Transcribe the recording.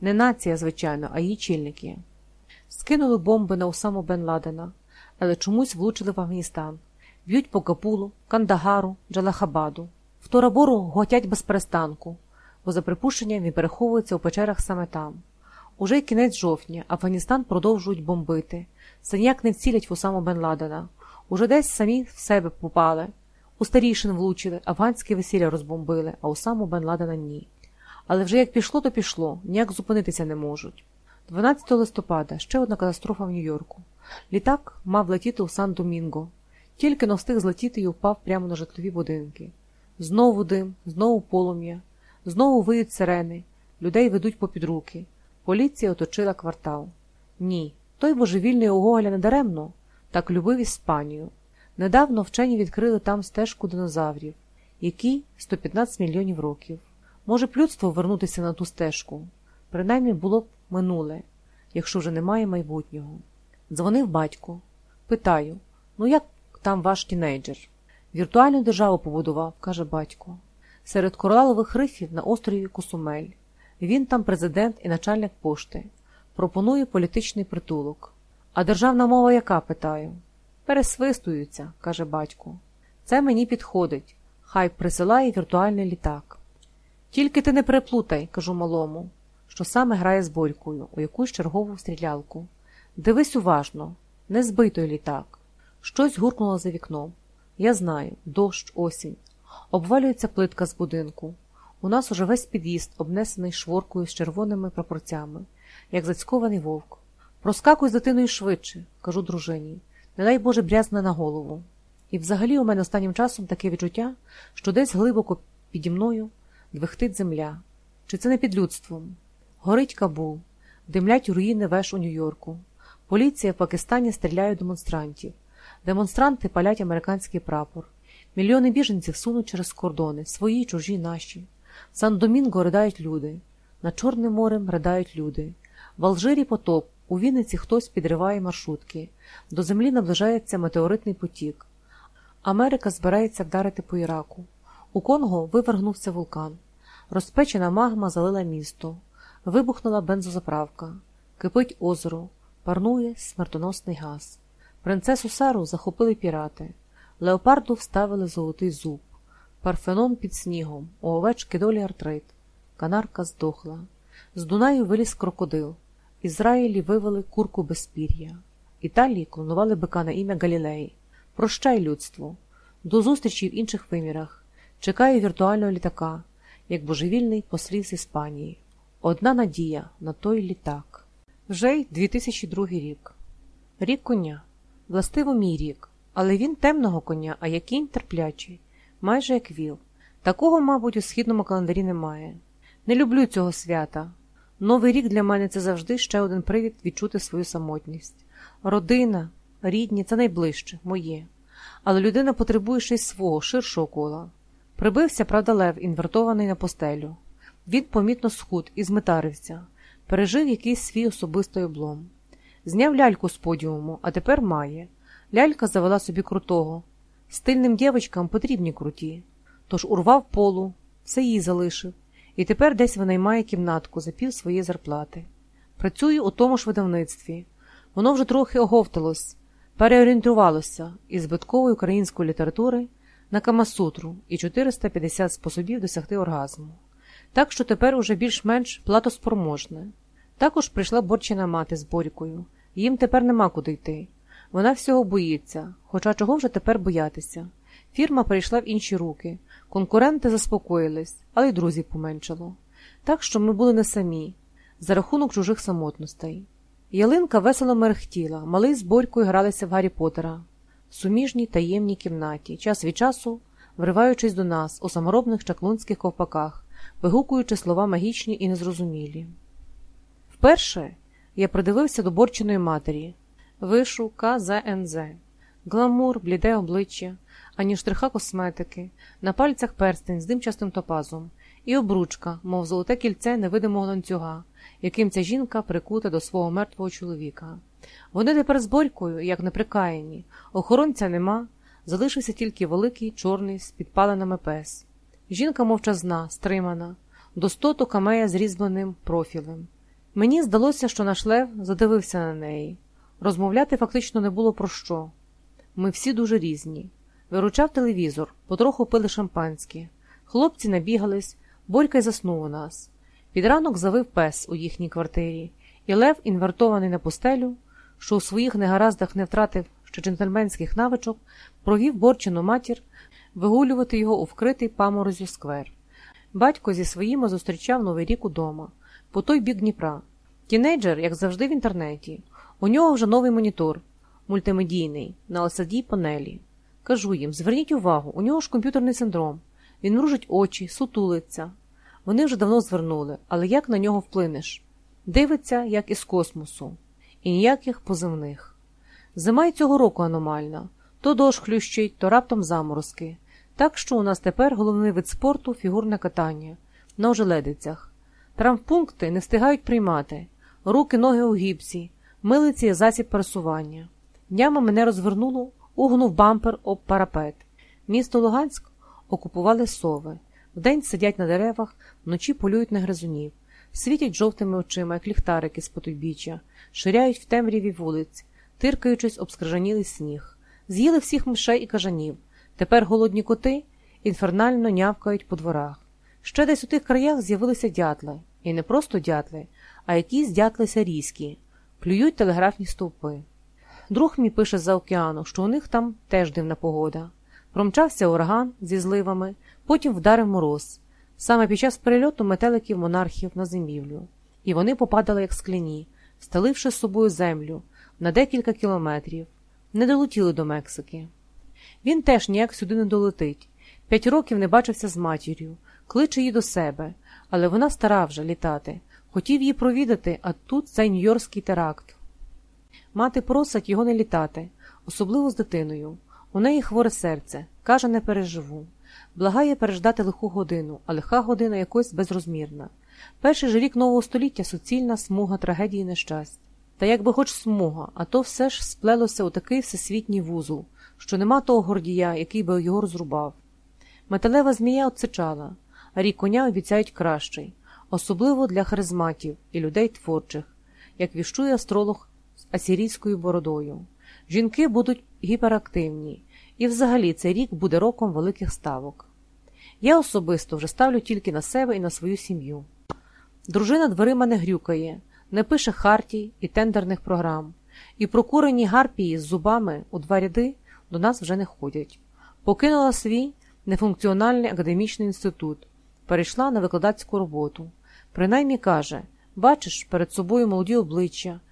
Не нація, звичайно, а її чільники. Скинули бомби на Усаму Бен Ладена, але чомусь влучили в Афганістан. Б'ють по Кабулу, Кандагару, Джалахабаду. В Торабору готять без перестанку, бо за припущенням він переховується у печерах саме там. Уже й кінець жовтня Афганістан продовжують бомбити. Це ніяк не вцілять в Усаму Бен Ладена. Уже десь самі в себе попали. У старішин влучили, афганське весілля розбомбили, а Усаму Бен Ладена ні. Але вже як пішло, то пішло, ніяк зупинитися не можуть. 12 листопада ще одна катастрофа в Нью-Йорку. Літак мав летіти у Сан-Домінго. Тільки но встиг злетіти і впав прямо на житлові будинки. Знову дим, знову полум'я, знову виють сирени, людей ведуть попід руки. Поліція оточила квартал. Ні, той божевільний Гоголя не даремно, так любив Іспанію. Недавно вчені відкрили там стежку динозаврів, якій 115 мільйонів років. Може б людство вернутися на ту стежку. Принаймні було б минуле, якщо вже немає майбутнього. Дзвонив батько. Питаю: ну як там ваш тінейджер? Віртуальну державу побудував, каже батько. Серед коралових рифів на острові Кусумель. Він там президент і начальник пошти. Пропонує політичний притулок. А державна мова яка? питаю. Пересвистуються, каже батько. Це мені підходить. Хай присилає віртуальний літак. Тільки ти не переплутай, кажу малому, що саме грає з Борькою у якусь чергову стрілялку. Дивись уважно, не збий той літак. Щось гуркнуло за вікном. Я знаю, дощ, осінь. Обвалюється плитка з будинку. У нас уже весь під'їзд обнесений шворкою з червоними прапорцями, як зацькований вовк. Проскакуй з дитиною швидше, кажу дружині. Не дай Боже брязне на голову. І взагалі у мене останнім часом таке відчуття, що десь глибоко піді мною двихтить земля. Чи це не під людством? Горить Кабул, димлять руїни веш у Нью-Йорку. Поліція в Пакистані стріляє демонстрантів. Демонстранти палять американський прапор. Мільйони біженців сунуть через кордони, свої, чужі, наші. В Сан-Домінго ридають люди, над Чорним морем ридають люди. В Алжирі потоп, у Вінниці хтось підриває маршрутки. До землі наближається метеоритний потік. Америка збирається вдарити по Іраку. У Конго вивергнувся вулкан. Розпечена магма залила місто. Вибухнула бензозаправка. Кипить озеро, парнує смертоносний газ. Принцесу Сару захопили пірати. Леопарду вставили золотий зуб. Парфенон під снігом, у овечки долі артрит. Канарка здохла. З Дунаю виліз крокодил. Ізраїлі вивели курку без пір'я. Італії клонували бика на ім'я Галілеї. Прощай, людство. До зустрічі в інших вимірах. Чекаю віртуального літака, як божевільний послів з Іспанії. Одна надія на той літак. Вже й 2002 рік. Рік коня. Властиво мій рік. Але він темного коня, а кінь терплячий, майже як віл. Такого, мабуть, у східному календарі немає. Не люблю цього свята. Новий рік для мене це завжди ще один привід відчути свою самотність. Родина, рідні це найближче, моє. Але людина потребує й свого ширшого кола. Прибився, правда, лев, інвертований на постелю. Він помітно схуд і зметарився, пережив якийсь свій особистий облом. Зняв ляльку з подіуму, а тепер має. Лялька завела собі крутого. Стильним дівчатам потрібні круті. Тож урвав полу, все їй залишив, і тепер десь винаймає кімнатку за пів своєї зарплати. Працює у тому ж видавництві. Воно вже трохи оговталось, переорієнтувалося із збиткової української літератури на Камасутру і 450 способів досягти оргазму. Так що тепер уже більш-менш платоспроможне. Також прийшла борчина мати з Борькою. Їм тепер нема куди йти. Вона всього боїться, хоча чого вже тепер боятися. Фірма перейшла в інші руки, конкуренти заспокоїлись, але й друзів поменшало. Так що ми були не самі, за рахунок чужих самотностей. Ялинка весело мерехтіла, малий з Борькою гралися в Гаррі Поттера суміжній таємній кімнаті, час від часу вриваючись до нас у саморобних чаклунських ковпаках, вигукуючи слова магічні і незрозумілі. Вперше я придивився до борчиної матері, вишу КЗНЗ, гламур, бліде обличчя, ані штриха косметики, на пальцях перстень з димчастим топазом, і обручка, мов золоте кільце невидимого ланцюга, яким ця жінка прикута до свого мертвого чоловіка. Вони тепер з борькою, як неприкаяні, охоронця нема, залишився тільки великий чорний з підпаленими пес. Жінка мовчазна, стримана, достоту камея з різьбленим профілем. Мені здалося, що наш лев задивився на неї. Розмовляти фактично не було про що. Ми всі дуже різні. Виручав телевізор, потроху пили шампанське. Хлопці набігались, Борька й заснув у нас. Під ранок завив пес у їхній квартирі, і лев, інвертований на постелю, що у своїх негараздах не втратив ще джентльменських навичок, провів борчину матір вигулювати його у вкритий паморозю сквер. Батько зі своїми зустрічав Новий рік удома, по той бік Дніпра. Тінейджер, як завжди, в інтернеті. У нього вже новий монітор, мультимедійний, на LCD панелі. Кажу їм: зверніть увагу, у нього ж комп'ютерний синдром. Він мружить очі, сутулиться. Вони вже давно звернули, але як на нього вплинеш? Дивиться, як із космосу, і ніяких позивних. Зима й цього року аномальна то дощ хлющить, то раптом заморозки. Так що у нас тепер головний вид спорту фігурне катання на ожеледицях. Травмпункти не встигають приймати, руки, ноги у гіпсі, милиці є засіб пересування. Днями мене розвернуло, угнув бампер об парапет. Місто Луганськ окупували сови. Вдень сидять на деревах, вночі полюють на гризунів, світять жовтими очима, як ліхтарики з потойбіччя, ширяють в темряві вулиць, тиркаючись об скрижанілий сніг. З'їли всіх мишей і кажанів. Тепер голодні коти інфернально нявкають по дворах. Ще десь у тих краях з'явилися дятли, і не просто дятли, а якісь дятли сирійські, плюють телеграфні стовпи. Друг мій пише за океану, що у них там теж дивна погода. Промчався ураган зі зливами, потім вдарив мороз. Саме під час перельоту метеликів монархів на зимівлю. І вони попадали, як скляні, стеливши з собою землю на декілька кілометрів, не долетіли до Мексики. Він теж ніяк сюди не долетить. П'ять років не бачився з матір'ю, кличе її до себе, але вона стара вже літати. Хотів її провідати, а тут цей нью-йоркський теракт. Мати просить його не літати, особливо з дитиною. У неї хворе серце, каже, не переживу. Благає переждати лиху годину, а лиха година якось безрозмірна. Перший же рік нового століття суцільна смуга трагедії і нещасть. Та якби хоч смуга, а то все ж сплелося у такий всесвітній вузол, що нема того гордія, який би його розрубав. Металева змія отсичала, а рік коня обіцяють кращий, особливо для харизматів і людей творчих, як віщує астролог з асірійською бородою. Жінки будуть гіперактивні, і взагалі цей рік буде роком великих ставок. Я особисто вже ставлю тільки на себе і на свою сім'ю. Дружина дверима не грюкає, не пише хартій і тендерних програм, і прокурені гарпії з зубами у два ряди до нас вже не ходять. Покинула свій нефункціональний академічний інститут, перейшла на викладацьку роботу. Принаймні каже: бачиш перед собою молоді обличчя,